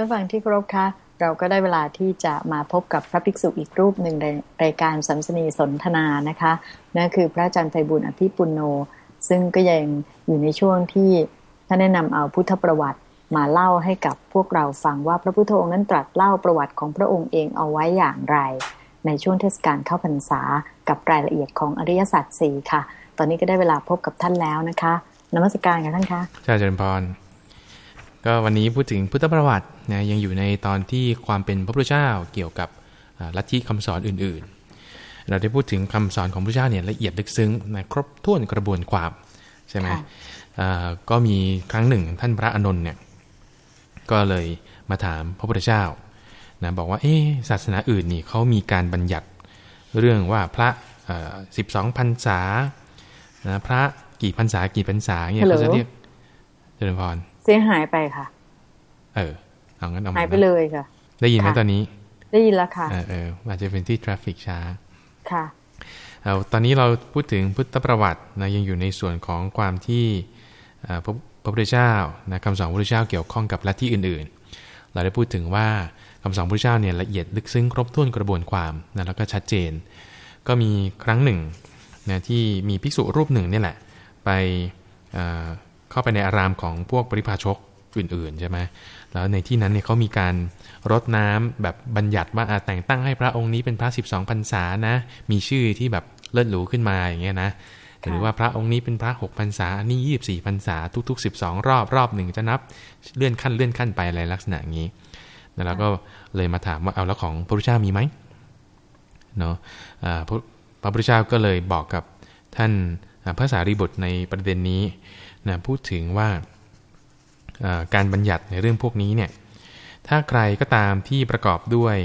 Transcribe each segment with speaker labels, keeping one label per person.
Speaker 1: ท่านฟังที่เคารพคะเราก็ได้เวลาที่จะมาพบกับพระภิกษุอีกรูปหนึ่งในรายการสัมสนีสนทนานะคะนั่นคือพระอาจารย์ไพบุญอภิปุโน ซึ่งก็ยังอยู่ในช่วงที่ท่านแนะนำเอาพุทธประวัติมาเล่าให้กับพวกเราฟังว่าพระพุทธองค์นั้นตรัสเล่าประวัติของพระองค์เองเอาไว้อย่างไร ในช่วงเทศกาลเข้าพรรษากับรายละเอียดของอริยสัจสี่ค่ะ ตอนนี้ก็ได้เวลาพบกับท่านแล้วนะคะนมัสการกันท่านคะ
Speaker 2: ใช่เจริญพร ก็วันนี้พูดถึงพุทธประวัตินะยังอยู่ในตอนที่ความเป็นพระพุทธเจ้าเกี่ยวกับลัทธิคำสอนอื่นๆ เราได้พูดถึงคำสอนของพระเจ้าเนี่ยละเอียดลึกซึ้งนะครบถ้วนกระบวนความใช่ไหมก็มีครั้งหนึ่งท่านพระอนุนเนี่ยก็เลยมาถามพระพุทธเจ้านะบอกว่าเออศาสนาอื่นนี่เขามีการบัญญัติเรื่องว่าพระสิบสองพรรษานะพระกี่พรรษากี่พรรษาเนี่ยเขาจะเรียกเจริญพร
Speaker 1: เสียหายไปค่ะ
Speaker 2: เออเอางั้นเอา
Speaker 1: หายไปเลยค่ะ
Speaker 2: ได้ยินไหมตอนนี้
Speaker 1: ได้ยินแล้วค่ะ
Speaker 2: เออเอออาจจะเป็นที่ทราฟฟิกช้า
Speaker 1: ค่ะ
Speaker 2: เอาตอนนี้เราพูดถึงพุทธประวัตินะยังอยู่ในส่วนของความที่พระพระพุทธเจ้านะคำสอนพระพุทธเจ้าเกี่ยวข้องกับลัทธิอื่น ๆ เราได้พูดถึงว่าคำสอนพระพุทธเจ้าเนี่ยละเอียดลึกซึ้งครบถ้วนกระบวนความนะแล้วก็ชัดเจน ก็มีครั้งหนึ่งนะที่มีภิกษุรูปหนึ่งนี่แหละ ไป เข้าไปในอารามของพวกปริพาชกอื่นๆใช่ไหมแล้วในที่นั้นเนี่ยเขามีการรดน้ำแบบบัญญัติว่าแต่งตั้งให้พระองค์นี้เป็นพระ 12พรรษานะ มีชื่อที่แบบเลิศหรูขึ้นมาอย่างเงี้ยนะหรือว่าพระองค์นี้เป็นพระ6พรรษาอันนี้24พรรษาทุกๆ12รอบรอบหนึ่งจะนับเลื่อนขั้นเลื่อนขั้นไปอะไรลักษณะอย่างนี้แล้วก็เลยมาถามว่าเอาแล้วของพระพุทธเจ้ามีไหมเนาะพระพุทธเจ้าก็เลยบอกกับท่านพระสารีบุตรในประเด็นนี้ นะพูดถึงว่าการบัญญัติในเรื่องพวกนี้เนี่ยถ้าใครก็ตามที่ประกอบด้วย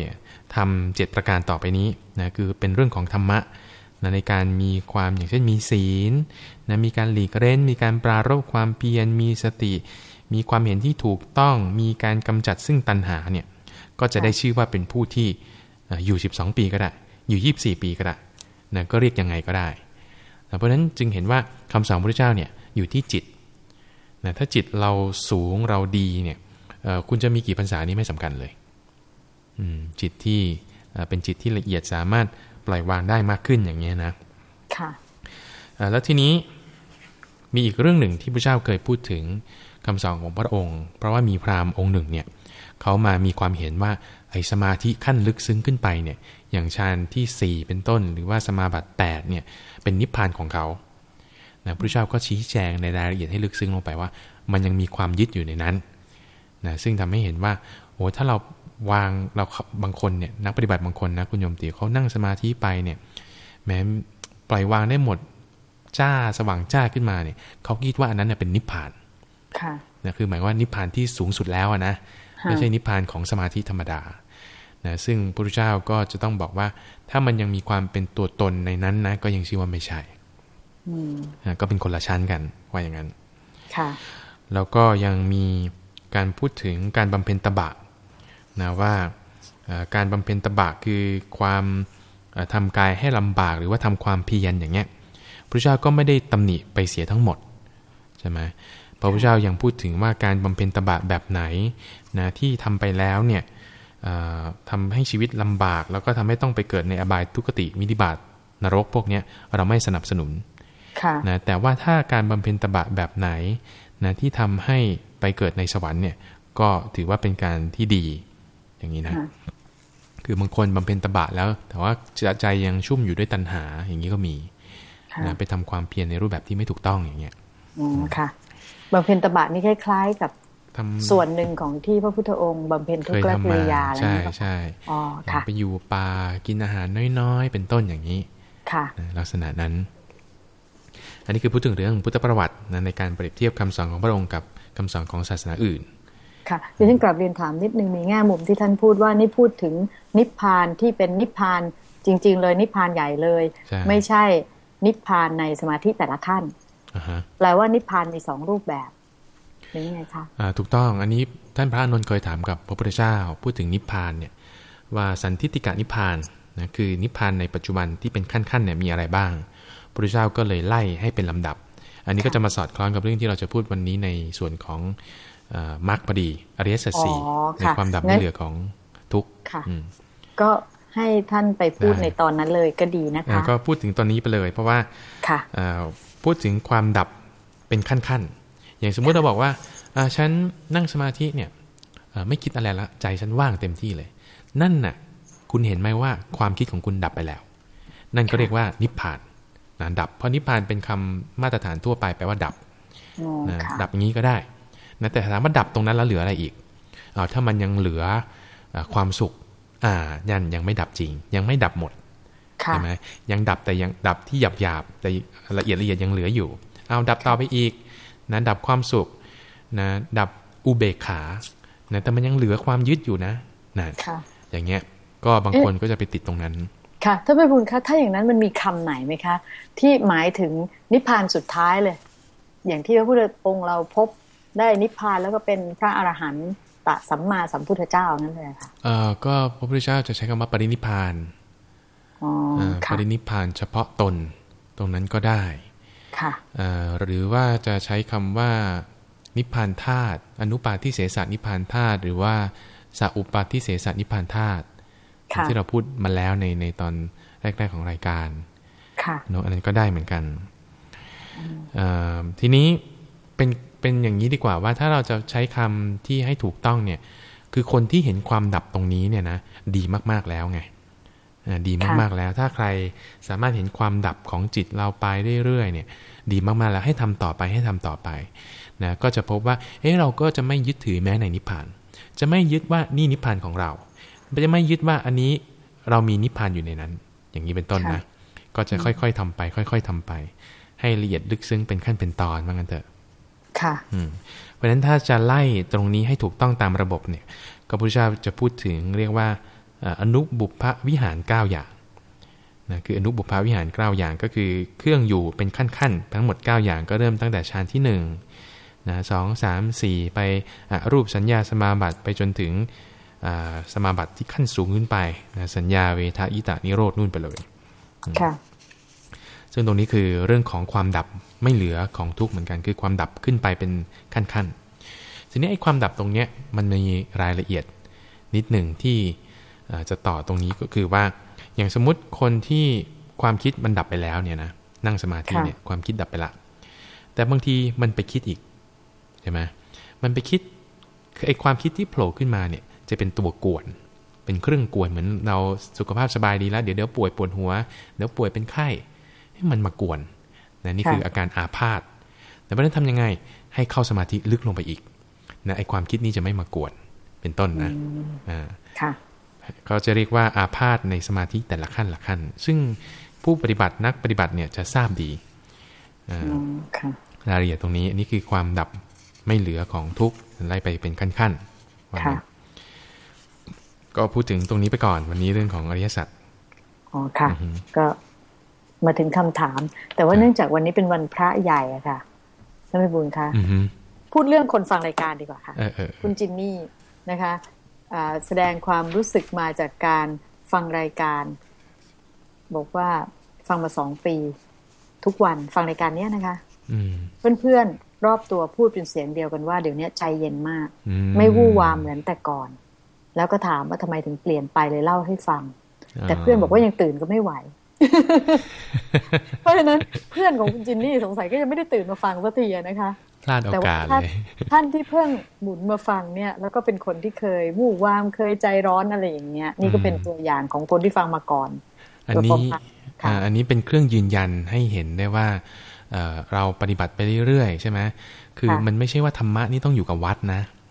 Speaker 2: ทำเจ็ดประการต่อไปนี้นะคือเป็นเรื่องของธรรมะนะในการมีความอย่างเช่นมีศีลนะมีการหลีกเล่นมีการปรารบความเพียรมีสติ มีความเห็นที่ถูกต้องมีการกำจัดซึ่งตัณหาเนี่ยก็จะได้ชื่อว่าเป็นผู้ที่อยู่ 12 ปีก็ได้ อยู่ 24 ปีก็ได้นะก็เรียกยังไงก็ได้ เพราะฉะนั้นจึงเห็นว่าคำสอนพระเจ้าเนี่ยอยู่ที่จิต นะถ้าจิตเราสูงเราดีเนี่ยคุณจะมีกี่พรรษานี้ไม่สำคัญเลยจิตที่เป็นจิตที่ละเอียดสามารถปล่อยวางได้มากขึ้นอย่างนี้นะ
Speaker 1: ค่ะ
Speaker 2: แล้วทีนี้มีอีกเรื่องหนึ่งที่พระเจ้าเคยพูดถึงคำสอนของพระองค์ เพราะว่ามีพราหมณ์องค์หนึ่งเนี่ยเขามามีความเห็นว่าไอ้สมาธิขั้นลึกซึ้งขึ้นไปเนี่ย อย่างฌานที่ 4 เป็นต้น หรือว่าสมาบัติ8เนี่ยเป็นนิพพานของเขา นะพระเจ้าก็ชี้แจงในรายละเอียดให้ลึกซึ้งลงไปว่า มันยังมีความยึดอยู่ในนั้นนะซึ่งทำให้เห็นว่าโอ้ถ้าเราวางเราบางคนเนี่ยนักปฏิบัติบางคนนะคุณโยมตีเขานั่งสมาธิไปเนี่ยแม้ปล่อยวางได้หมดจ้าสว่างจ้าขึ้นมาเนี่ยเขาคิดว่าอันนั้นเป็นนิพพาน
Speaker 1: ค่ะ
Speaker 2: นะคือหมายว่านิพพานที่สูงสุดแล้วนะไม่ใช่นิพพานของสมาธิธรรมดานะซึ่งพระพุทธเจ้าก็จะต้องบอกว่าถ้ามันยังมีความเป็นตัวตนในนั้นนะก็ยังชื่อว่าไม่ใช่ ก็เป็นคนละชั้นกันว่าอย่างนั้น
Speaker 1: ค่ะ
Speaker 2: แล้วก็ยังมีการพูดถึงการบำเพ็ญตบะนะว่าการบำเพ็ญตบะคือความทำกายให้ลำบากหรือว่าทำความเพียรอย่างเงี้ยพระเจ้าก็ไม่ได้ตำหนิไปเสียทั้งหมดใช่ไหมพระพุทธเจ้ายังพูดถึงว่าการบำเพ็ญตบะแบบไหนนะที่ทำไปแล้วเนี่ยทำให้ชีวิตลำบาก แล้วก็ทำให้ต้องไปเกิดในอบายทุกติมินิบาตนรกพวกนี้เราไม่สนับสนุน นะแต่ว่าถ้าการบำเพ็ญตบะแบบไหนนะที่ทำให้ไปเกิดในสวรรค์เนี่ยก็ถือว่าเป็นการที่ดีอย่างนี้นะ คือบางคนบำเพ็ญตบะแล้ว แต่ว่าใจยังชุ่มอยู่ด้วยตัณหาอย่างนี้ก็มีนะไปทำความเพียรในรูปแบบที่ไม่ถูกต้องอย่างเงี้ย
Speaker 1: อืมค่ะบำเพ็ญตบะนี่คล้ายๆ กับส่วนหนึ่งของที่พระพุทธองค์บำเพ็ญทุกขกิริยา
Speaker 2: แล้วใช่ใช่อ๋อค่ะไปอยู่ป่ากินอาหารน้อยๆ เป็นต้นอย่างนี้
Speaker 1: ค่ะ
Speaker 2: ลักษณะนั้น อันนี้คือพูดถึงเรื่องพุทธประวัตินะในการเปรียบเทียบคำสอนของพระองค์กับคำสอนของศาสนาอื่น
Speaker 1: ค่ะดิฉันกลับเรียนถามนิดนึงมีแง่มุมที่ท่านพูดว่านี่พูดถึงนิพพานที่เป็นนิพพานจริง ๆ เลยนิพพานใหญ่เลย ไม่ใช่นิพพานในสมาธิแต่ละขั้นแปลว่านิพพานมีสองรูปแบบหรือไงคะ
Speaker 2: ถูกต้องอันนี้ท่านพระนนท์เคยถามกับพระพุทธเจ้าพูดถึงนิพพานเนี่ยว่าสันทิติกานิพพานนะคือนิพพานในปัจจุบันที่เป็นขั้นๆเนี่ยมีอะไรบ้าง พระเจ้าก็เลยไล่ให้เป็นลำดับ อันนี้ก็จะมาสอดคล้องกับเรื่องที่เราจะพูดวันนี้ในส่วนของมรรคพอดีอริยสัจสี่
Speaker 1: อ๋อ
Speaker 2: ใน
Speaker 1: ค่ะ
Speaker 2: ความดับ
Speaker 1: งั้
Speaker 2: ไม่
Speaker 1: น
Speaker 2: เหลือของทุกข์
Speaker 1: ค่ะ
Speaker 2: อืม
Speaker 1: ก็ให้ท่านไปพูด
Speaker 2: ได้
Speaker 1: ในตอนนั้นเลยก็ดีนะ
Speaker 2: อ่า
Speaker 1: คะ
Speaker 2: ก็พูดถึงตอนนี้ไปเลย เพราะว่า
Speaker 1: ค่ะ
Speaker 2: อ่าพูดถึงความดับเป็นขั้นๆ อย่างสมมุติเราบอกว่าอ่าฉันนั่งสมาธิเนี่ยอ่าไม่คิดอะไรละใจฉันว่างเต็มที่เลย นั่นน่ะ คุณเห็นไหมว่าความคิดของคุณดับไปแล้ว นั่นก็เรียกว่านิพพาน นะดับเพราะนิพพานเป็นคำมาตรฐานทั่วไปแปลว่าดับ
Speaker 1: อ๋อ
Speaker 2: นะ
Speaker 1: ค่ะ
Speaker 2: ดับอย่างนี้ก็ได้นะแต่ถามว่าดับตรงนั้นแล้วเหลืออะไรอีกเอาถ้ามันยังเหลืออาความสุข อ่ายันยังไม่ดับจริง ยังไม่ดับหมด
Speaker 1: ค่ะ
Speaker 2: ใช่ไหมยังดับแต่ยังดับที่หยาบหยาบๆแต่ละเอียดละเอียดยังเหลืออยู่ เอาดับต่อไปอีกนะดับความสุขนะดับอุเบกขานะแต่มันยังเหลือความยึดอยู่นะนะ
Speaker 1: ค่ะ
Speaker 2: อย่างเงี้ยก็บางคนก็จะไปติดตรงนั้น
Speaker 1: ค่ะท่านพิบูลคะถ้าอย่างนั้นมันมีคำไหนไหมคะ ที่หมายถึงนิพพานสุดท้ายเลย อย่างที่พระพุทธองค์เราพบได้นิพพานแล้วก็เป็นพระอรหันตสัมมาสัมพุทธเจ้านั่นเลยค่ะ
Speaker 2: เอ่อก็พระพุทธเจ้าจะใช้คำว่าปรินิพพาน
Speaker 1: อ๋อ
Speaker 2: อ่าป
Speaker 1: ค่ะ
Speaker 2: รินิพพานเฉพาะตนตรงนั้นก็ได้
Speaker 1: ค่ะ
Speaker 2: เอ่อหรือว่าจะใช้คำว่านิพพานธาตุอนุปาทิเสสนิพพานธาตุหรือว่าสัอุปาทิเสสนิพพานธาตุ
Speaker 1: ค่ะ
Speaker 2: ที่เราพูดมาแล้วในในตอนแรกๆของรายการ
Speaker 1: ค่ะ
Speaker 2: เนอะอันนั้นก็ได้เหมือนกันเอ่อทีนี้เป็นเป็นอย่างนี้ดีกว่าว่าถ้าเราจะใช้คำที่ให้ถูกต้องเนี่ย คือคนที่เห็นความดับตรงนี้เนี่ยนะดีมากๆแล้วไงอ่าดีมากๆแล้ว ถ้าใครสามารถเห็นความดับของจิตเราไปเรื่อยๆเนี่ย ดีมากๆแล้วให้ทำต่อไปให้ทำต่อไปนะก็จะพบว่า เอ๊ะเราก็จะไม่ยึดถือแม้ในนิพพาน จะไม่ยึดว่านี่นิพพานของเรา จะไม่ยึดว่าอันนี้เรามีนิพพานอยู่ในนั้น อย่างนี้เป็นต้นนะ ก็จะค่อยๆทำไป ค่อย ๆทำไป ให้ละเอียดลึกซึ้งเป็นขั้นเป็นตอนว่างั้นเถอะ
Speaker 1: ค่ะ
Speaker 2: อืมเพราะฉะนั้นถ้าจะไล่ตรงนี้ให้ถูกต้องตามระบบเนี่ย ก็พระพุทธเจ้าจะพูดถึงเรียกว่าเอ่ออนุบุพวิหาร 9 อย่างนะคืออนุบุพวิหาร9อย่างก็คือเครื่องอยู่เป็นขั้นๆทั้งหมด 9 อย่างก็เริ่มตั้งแต่ฌานที่1นะสองสามสี่ไปอะรูปสัญญาสมาบัติไปจนถึงอ่า สมาบัติที่ขั้นสูงขึ้นไปนะสัญญาเวทายตานิโรธนู่นไปเลย
Speaker 1: ค่ะ
Speaker 2: ซึ่งตรงนี้คือเรื่องของความดับไม่เหลือของทุกข์เหมือนกัน คือความดับขึ้นไปเป็นขั้นๆทีนี้ไอ้ความดับตรงเนี้ยมันมีรายละเอียดนิดหนึ่งที่เอ่อจะต่อตรงนี้ก็คือว่า อย่างสมมุติคนที่ความคิดมันดับไปแล้วเนี่ยนะนั่งสมาธิเนี่ยความคิดดับไปละ แต่บางทีมันไปคิดอีกใช่ไหมมันไปคิดคือไอ้ความคิดที่โผล่ขึ้นมาเนี่ย จะเป็นตัวกวน เป็นเครื่องกวนเหมือนเราสุขภาพสบายดีแล้ว เดี๋ยวเดี๋ยวป่วยปวดหัว เดี๋ยวป่วยเป็นไข้ให้มันมากวนนะนี่คืออาการอาพาธแต่เพราะฉะนั้นทำยังไงให้เข้าสมาธิลึกลงไปอีกนะไอ้ความคิดนี้จะไม่มากวนเป็นต้นนะอ่า
Speaker 1: ค่ะ
Speaker 2: เขาจะเรียกว่าอาพาธในสมาธิแต่ละขั้นละขั้น ซึ่งผู้ปฏิบัตินักปฏิบัติเนี่ยจะทราบดีอ่า
Speaker 1: อ๋อค่ะ
Speaker 2: รายละเอียดตรงนี้อันนี้คือความดับไม่เหลือของทุกข์ไล่ไปเป็นขั้นๆว่า
Speaker 1: ค่ะ
Speaker 2: งั้น ก็พูดถึงตรงนี้ไปก่อนวันนี้เรื่องของอริยสัจ
Speaker 1: อ๋อค่ะ
Speaker 2: อือฮึ
Speaker 1: ก็มาถึงคำถาม แต่ว่าเนื่องจากวันนี้เป็นวันพระใหญ่อะค่ะท่านพิบูลคะ
Speaker 2: อือฮึ
Speaker 1: พูดเรื่องคนฟังรายการดีกว่าค่ะ
Speaker 2: เออเออ
Speaker 1: คุณจินนี่นะคะอ่าแสดงความรู้สึกมาจากการฟังรายการ บอกว่าฟังมาสองปี ทุกวันฟังรายการเนี้ยนะคะ
Speaker 2: อืม
Speaker 1: เพื่อนๆรอบตัวพูดเป็นเสียงเดียวกันว่าเดี๋ยวนี้ใจเย็นมาก
Speaker 2: อื
Speaker 1: ไม่วู่วามเหมือนแต่ก่อน แล้วก็ถามว่าทำไมถึงเปลี่ยนไปเลยเล่าให้ฟัง แต่เพื่อนบอกว่ายังตื่นก็ไม่ไหว เพราะฉะนั้นเพื่อนของคุณจินนี่สงสัยก็ยังไม่ได้ตื่นมาฟังสักทีอะนะคะ
Speaker 2: พลาดโอ
Speaker 1: แต่ว่ากา
Speaker 2: ส
Speaker 1: ท่าน
Speaker 2: เลย
Speaker 1: ท่านที่เพิ่งหมุนมาฟังเนี่ย แล้วก็เป็นคนที่เคยวู่วามเคยใจร้อนอะไรอย่างเงี้ย นี่ก็เป็นตัวอย่างของคนที่ฟังมาก่อน
Speaker 2: อันนี้
Speaker 1: ตัวผมค่ะ
Speaker 2: อ่าอันนี้เป็นเครื่องยืนยันให้เห็นได้ว่าเอ่อเราปฏิบัติไปเรื่อยๆใช่ไหมคือ
Speaker 1: ค่ะ
Speaker 2: มันไม่ใช่ว่าธรรมะนี่ต้องอยู่กับวัดนะ
Speaker 1: ค่ะ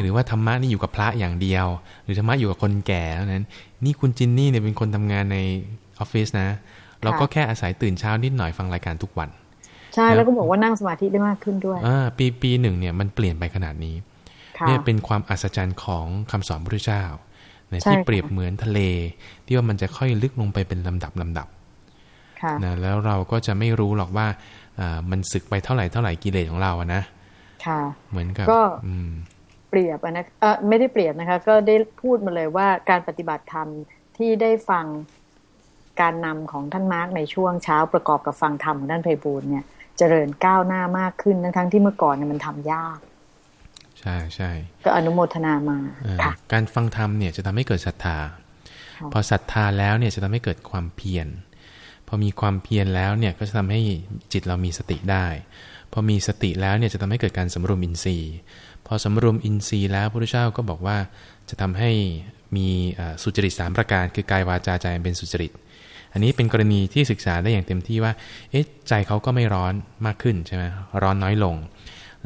Speaker 2: หรือว่าธรรมะนี่อยู่กับพระอย่างเดียว หรือธรรมะอยู่กับคนแก่เท่านั้น นี่คุณจินนี่เนี่ยเป็นคนทำงานในออฟฟิศนะ เราก็แค่อาศัยตื่นเช้านิดหน่อยฟังรายการทุกวัน
Speaker 1: ใช่แล้วก็บอกว่านั่งสมาธิได้มากขึ้นด้วย
Speaker 2: อ่าปีปีหนึ่งเนี่ยมันเปลี่ยนไปขนาดนี้
Speaker 1: ค่ะ
Speaker 2: เนี่ยเป็นความอัศจรรย์ของคำสอนพระพุทธเจ้านะ
Speaker 1: ใช่
Speaker 2: ที่
Speaker 1: ค่ะ
Speaker 2: เปรียบเหมือนทะเล ที่ว่ามันจะค่อยลึกลงไปเป็นลำดับลำดับ
Speaker 1: ค่ะ
Speaker 2: นะแล้วเราก็จะไม่รู้หรอกว่าอ่ามันสึกไปเท่าไหร่เท่าไหร่กิเลสของเราอะนะ
Speaker 1: ค่ะ
Speaker 2: เหมือนกับ
Speaker 1: ก็
Speaker 2: อืม
Speaker 1: เปรียบอะนะเออไม่ได้เปรียบนะคะ ก็ได้พูดมาเลยว่าการปฏิบัติธรรมที่ได้ฟังการนำของท่านมาร์กในช่วงเช้าประกอบกับฟังธรรมของท่านไพบูลย์เนี่ยเจริญก้าวหน้ามากขึ้นทั้งๆที่เมื่อก่อนเนี่ยมันทำยาก
Speaker 2: ใช่ใช่
Speaker 1: ก็อนุโมทนามา
Speaker 2: เอ่อ
Speaker 1: ค่ะ
Speaker 2: การฟังธรรมเนี่ยจะทำให้เกิดศรัทธา
Speaker 1: ค่ะ
Speaker 2: พอศรัทธาแล้วเนี่ยจะทำให้เกิดความเพียรพอมีความเพียรแล้วเนี่ยก็จะทำให้จิตเรามีสติได้ พอมีสติแล้วเนี่ยจะทำให้เกิดการสำรวมอินทรีย์ พอสำรวมอินทรีย์แล้วพระพุทธเจ้าก็บอกว่าจะทำให้มีเอ่อสุจริตสามประการ คือกายวาจาใจเป็นสุจริต อันนี้เป็นกรณีที่ศึกษาได้อย่างเต็มที่ว่าเอ๊ะใจเขาก็ไม่ร้อนมากขึ้นใช่ไหมร้อนน้อยลง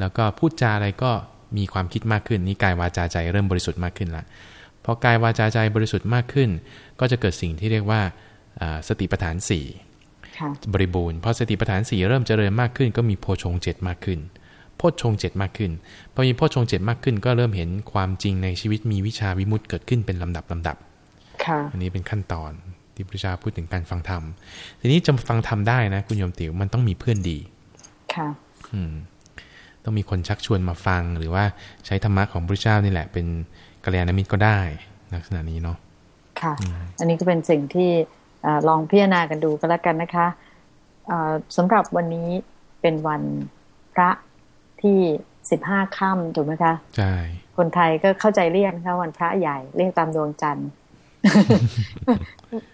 Speaker 2: แล้วก็พูดจาอะไรก็มีความคิดมากขึ้นนี่กายวาจาใจเริ่มบริสุทธิ์มากขึ้นละพอกายวาจาใจบริสุทธิ์มากขึ้น ก็จะเกิดสิ่งที่เรียกว่าอ่าสติปัฏฐานสี่
Speaker 1: ค่ะ
Speaker 2: บริบูรณ์พอสติปัฏฐานสี่เริ่มเจริญมากขึ้น ก็มีโพชงเจ็ดมากขึ้น โพชงเจ็ดมากขึ้นพอมีโพชงเจ็ดมากขึ้น ก็เริ่มเห็นความจริงในชีวิตมีวิชาวิมุตติเกิดขึ้นเป็นลำดับลำดับ
Speaker 1: ค่ะ
Speaker 2: อันนี้เป็นขั้นตอนที่พระเจ้าพูดถึงการฟังธรรม ทีนี้จะฟังธรรมได้นะ คุณโยมติ๋วมันต้องมีเพื่อนดี
Speaker 1: ค่ะ
Speaker 2: อืม ต้องมีคนชักชวนมาฟัง หรือว่าใช้ธรรมะของพระเจ้านี่แหละ เป็นกัลยาณมิตรก็ได้ลักษณะนี้เนาะ
Speaker 1: ค่ะ อันนี้ก็เป็นสิ่งที่เอ่อลองพิจารณากันดูก็แล้วกันนะคะเอ่อสำหรับวันนี้เป็นวันพระ ที่สิบห้าค่ำถูกไหมคะ
Speaker 2: ใช่
Speaker 1: คนไทยก็เข้าใจเรียกนะคะวันพระใหญ่เรียกตามดวงจันทร์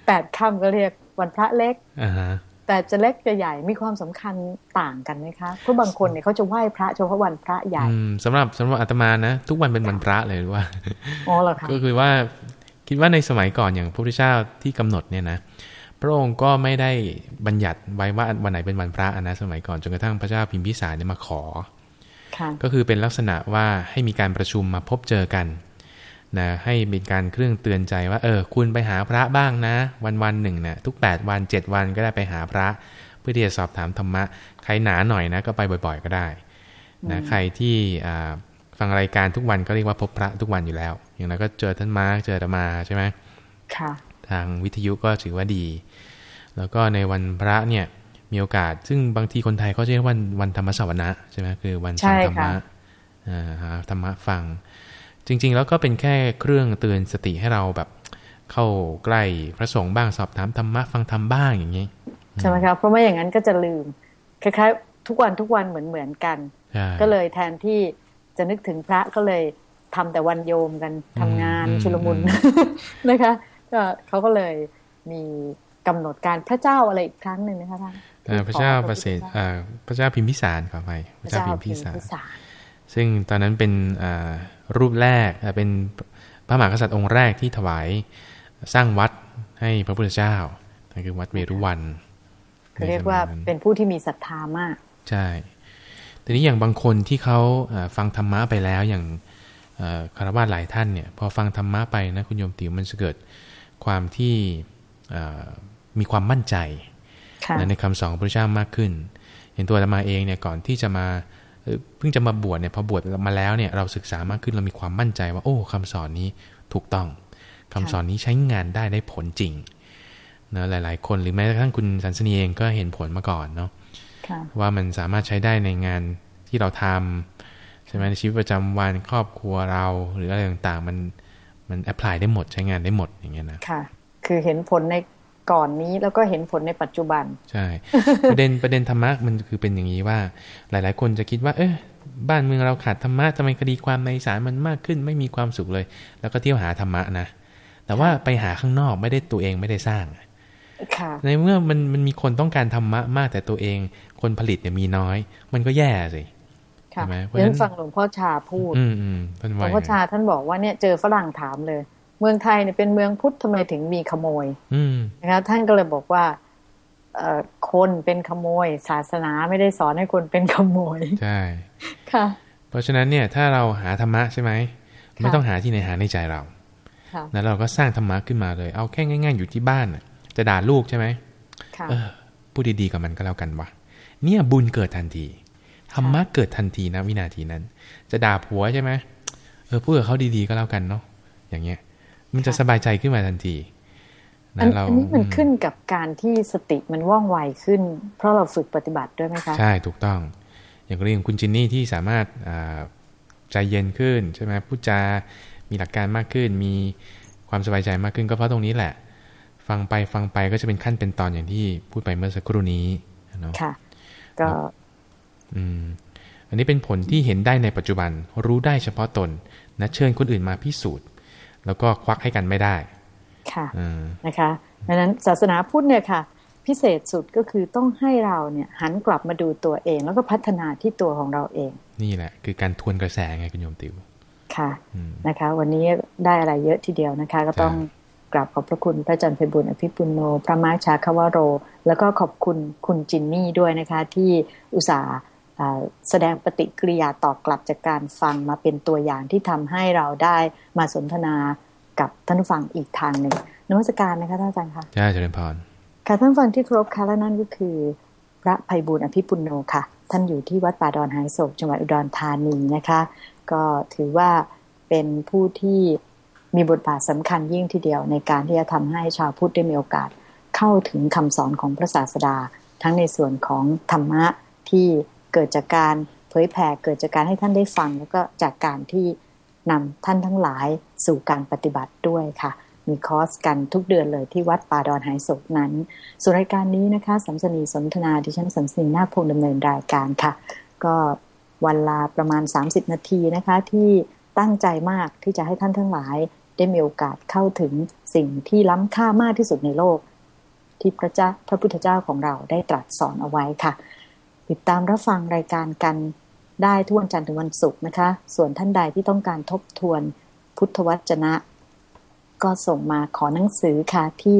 Speaker 1: แปดค่ำก็เรียกวันพระเล็ก
Speaker 2: อ่าฮะ
Speaker 1: แต่จะเล็กจะใหญ่มีความสำคัญต่างกันไหมคะเพราะบางคนเนี่ยเขาจะไหว้พระเฉพาะวันพระใหญ่
Speaker 2: อืมสำหรับสำหรับอาตมานะ ทุกวันเป็นวันพระเลยหรือว่า
Speaker 1: อ๋อเหรอคะ
Speaker 2: ก็คือว่าคิดว่าในสมัยก่อนอย่างพระพุทธเจ้าที่กำหนดเนี่ยนะพระองค์ก็ไม่ได้บัญญัติไว้ว่าวันไหนเป็นวันพระอะนะสมัยก่อนจนกระทั่งพระเจ้าพิมพิสารเนี่ยมาขอ
Speaker 1: ค่ะ
Speaker 2: ก็คือเป็นลักษณะว่าให้มีการประชุมมาพบเจอกันนะให้เป็นการเครื่องเตือนใจว่า เออ คุณไปหาพระบ้างนะ วันวันๆหนึ่งนะทุก 8 วัน 7 วันก็ได้ไปหาพระ เพื่อที่จะสอบถามธรรมะ ใครหนาหน่อยนะก็ไปบ่อย ๆ ก็ได้นะใครที่อ่าฟังรายการทุกวันก็เรียกว่าพบพระทุกวันอยู่แล้ว อย่างนั้นก็เจอท่านมาร์คเจออาตมาใช่ไหม
Speaker 1: ค่ะ
Speaker 2: ทางวิทยุก็ถือว่าดี แล้วก็ในวันพระเนี่ย มีโอกาส ซึ่งบางทีคนไทยเขาจะเรียกวันวันธรรมสวนะใช่ไหมคือวันฟังธรรมะ
Speaker 1: ใช่ค่ะ
Speaker 2: อ่าหาธรรมะฟัง จริง ๆ แล้วก็เป็นแค่เครื่องเตือนสติให้เราแบบเข้าใกล้พระสงฆ์บ้างสอบถามธรรมะฟังธรรมบ้างอย่างนี้
Speaker 1: ใช่ไหมคะเพราะไม่อย่างนั้นก็จะลืมคล้ายๆทุกวันทุกวันเหมือนเหมือนๆกัน
Speaker 2: ใช่
Speaker 1: ก็เลยแทนที่จะนึกถึงพระก็เลยทำแต่วันโยมกันทำงาน
Speaker 2: อืม
Speaker 1: ชุลมุน
Speaker 2: อืม
Speaker 1: นะคะก็เขาก็เลยมีกำหนดการพระเจ้าอะไรอีกครั้งหนึ่งนะคะท่าน
Speaker 2: อ่า พระเจ้า
Speaker 1: ที่ขอ
Speaker 2: ประเสริฐ
Speaker 1: พระ
Speaker 2: อ่าพระเจ้าพิมพิสารขอไปพ
Speaker 1: พ
Speaker 2: ระ
Speaker 1: ระ
Speaker 2: เจ้า
Speaker 1: เจ้า
Speaker 2: พิมพิสาร
Speaker 1: พิสาร
Speaker 2: ซึ่งตอนนั้นเป็นอ่ารูปแรกอ่าเป็นพระมหากษัตริย์องค์แรกที่ถวายสร้างวัดให้พระพุทธเจ้านั่นคือวัดเวรุวัน
Speaker 1: คือเรียกว่า
Speaker 2: ในสมันั้น
Speaker 1: เป็นผู้ที่มีศรัทธามาก
Speaker 2: ใช่ทีนี้อย่างบางคนที่เขาเอ่อฟังธรรมะไปแล้วอย่างเอ่อคารวะหลายท่านเนี่ยพอฟังธรรมะไปนะคุณโยมติ๋วมันจะเกิดความที่เอ่อมีความมั่นใจ
Speaker 1: ค่ะ
Speaker 2: นะ ในคำสอนของพระเจ้ามากขึ้น เห็นตัวอาตมาเองเนี่ยก่อนที่จะมาเอ่อเพิ่งจะมาบวชเนี่ยพอบวชมาแล้วเนี่ยเราศึกษามากขึ้นเรามีความมั่นใจว่า โอ้คำสอนนี้ถูกต้องคำสอนนี้ใช้งานได้ได้ผลจริงนะหลาย ๆ คนหรือแม้กระทั่งคุณสันสนีเองก็เห็นผลมาก่อนเนาะ
Speaker 1: ค่ะ
Speaker 2: ว่ามันสามารถใช้ได้ในงานที่เราทำใช่ไหมในชีวิตประจำวันครอบครัวเราหรืออะไรต่างๆ มันมันแอพพลายได้หมดใช้งานได้หมดอย่างเงี้ยนะ
Speaker 1: ค่ะ คือเห็นผลใน ก่อนนี้แล้วก็เห็นผลในปัจจุบัน
Speaker 2: ใช่ ประเด็นประเด็นธรรมะมันคือเป็นอย่างนี้ว่า หลาย ๆ คนจะคิดว่า เออบ้านเมืองเราขาดธรรมะทำไมคดีความในศาลมันมากขึ้น ไม่มีความสุขเลย แล้วก็เที่ยวหาธรรมะนะแต่ว่าไปหาข้างนอกไม่ได้ตัวเองไม่ได้สร้าง
Speaker 1: ค่ะ
Speaker 2: ในเมื่อมันมันมีคนต้องการธรรมะมากแต่ตัวเองคนผลิตเนี่ยมีน้อย มันก็แย่สิ
Speaker 1: ค่ะ
Speaker 2: ใช่ไหมเพราะ
Speaker 1: เรื่
Speaker 2: ฉะ
Speaker 1: อ
Speaker 2: นั้น
Speaker 1: งฟังหลวงพ่อชาพูด
Speaker 2: อืมอืมท่าน
Speaker 1: หล
Speaker 2: ว่าว
Speaker 1: ง
Speaker 2: ย่าง
Speaker 1: พ่อ
Speaker 2: นั้น
Speaker 1: ชาท่านบอกว่าเนี่ยเจอฝรั่งถามเลย เมืองไทยเนี่ยเป็นเมืองพุทธทำไมถึงมีขโมย
Speaker 2: อืม
Speaker 1: นะคะท่านก็เลยบอกว่าเอ่อคนเป็นขโมย ศาสนาไม่ได้สอนให้คนเป็นขโมย
Speaker 2: ใช่
Speaker 1: ค่ะ
Speaker 2: เพราะฉะนั้นเนี่ยถ้าเราหาธรรมะใช่ไหมไม่
Speaker 1: ค่ะ
Speaker 2: ต้องหาที่ไหนหาในใจเรา
Speaker 1: ค่ะ
Speaker 2: แล้วเราก็สร้างธรรมะขึ้นมาเลย เอาแค่ง่าย ๆ อยู่ที่บ้านน่ะจะด่าลูกใช่ไหม
Speaker 1: ค่ะ
Speaker 2: เออพูดดีๆกับมันก็แล้วกันวะเนี่ยบุญเกิดทันทีธรรมะเกิดทันทีนะวินาทีนั้น จะด่าผัวใช่ไหมเออพูดกับเขาดีๆก็แล้วกันเนาะอย่างเงี้ย มันจะ
Speaker 1: ค่ะ
Speaker 2: สบายใจขึ้นมาทันที
Speaker 1: อั
Speaker 2: นะ
Speaker 1: น
Speaker 2: เรา
Speaker 1: อันนี้มัน
Speaker 2: อื
Speaker 1: ขึ้นกับการที่สติมันว่องไวขึ้น เพราะเราฝึกปฏิบัติด้วยไหมคะ
Speaker 2: ใช่ถูกต้อง อย่างกรณีของคุณจินนี่ที่สามารถอ่าใจเย็นขึ้นใช่ไหมพูดจา มีหลักการมากขึ้น มีความสบายใจมากขึ้นก็เพราะตรงนี้แหละ ฟังไปฟังไปก็จะเป็นขั้นเป็นตอนอย่างที่พูดไปเมื่อสักครู่นี้เนาะ
Speaker 1: ค่ะ ก็
Speaker 2: อืมอันนี้เป็นผลที่เห็นได้ในปัจจุบันรู้ได้เฉพาะตนนะเชิญคนอื่นมาพิสูจน์ แล้วก็ควักให้กันไม่ได้
Speaker 1: ค่ะนะคะดังนั้นศาสนาพุทธเนี่ยค่ะ พิเศษสุดก็คือต้องให้เราเนี่ยหันกลับมาดูตัวเอง แล้วก็พัฒนาที่ตัวของเราเอง
Speaker 2: นี่แหละ คือการทวนกระแสไงคุณโยมติว
Speaker 1: ค่ะนะคะ วันนี้ได้อะไรเยอะทีเดียวนะคะ ก็ต้องกราบขอบพระคุณพระอาจารย์ไพบุญอภิปุโน พระมาชาคาวโร แล้วก็ขอบคุณคุณจินนี่ด้วยนะคะ ที่อุตส่าห์ แสดงปฏิกิริยาตอบกลับจากการฟังมาเป็นตัวอย่างที่ทำให้เราได้มาสนทนากับท่านผู้ฟังอีกทางหนึ่งนวัตการนะคะท่านอาจารย์คะ
Speaker 2: ใช่เจริญพร
Speaker 1: ค่ะท่านฟังที่ครบค่ะและนั่นก็คือ พระภัยบุญอภิปุโนค่ะ ท่านอยู่ที่วัดป่าดอนหายโศกจังหวัดอุดรธานีนะคะ ก็ถือว่าเป็นผู้ที่มีบทบาทสำคัญยิ่งทีเดียวในการที่จะทำให้ชาวพุทธได้มีโอกาสเข้าถึงคำสอนของพระศาสดา ทั้งในส่วนของธรรมะที่เกิดจากการเผยแผ่เกิดจากการให้ท่านได้ฟัง แล้วก็จากการที่นำท่านทั้งหลายสู่การปฏิบัติด้วยค่ะ มีคอร์สกันทุกเดือนเลยที่วัดป่าดอนหายศกนั้นส่วนรายการนี้นะคะสัมสนีสนทนาดิฉันสัมสนีนาคพงดำเนินรายการค่ะ ก็วันลาประมาณ 30 นาทีนะคะ ที่ตั้งใจมากที่จะให้ท่านทั้งหลาย ได้มีโอกาสเข้าถึงสิ่งที่ล้ำค่ามากที่สุดในโลก ที่พระเจ้าพระพุทธเจ้าของเราได้ตรัสสอนเอาไว้ค่ะ ติดตามรับฟังรายการกันได้ทุกวันจันทร์ถึงวันศุกร์นะคะ ส่วนท่านใดที่ต้องการทบทวนพุทธวจนะ ก็ส่งมาขอหนังสือค่ะที่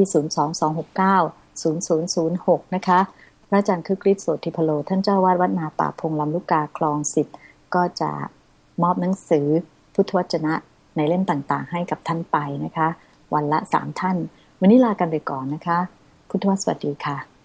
Speaker 1: 022690006 นะคะ พระอาจารย์คือ กริชโสติพโล ท่านเจ้าวาดวัดนาป่าพงลำลูกกาคลองสิทธิ์ก็จะมอบหนังสือพุทธวจนะในเล่มต่างๆ ให้กับท่านไปนะคะ วันละสามท่าน วันนี้ลากันไปก่อนนะคะ พุทธวสวัสดีค่ะ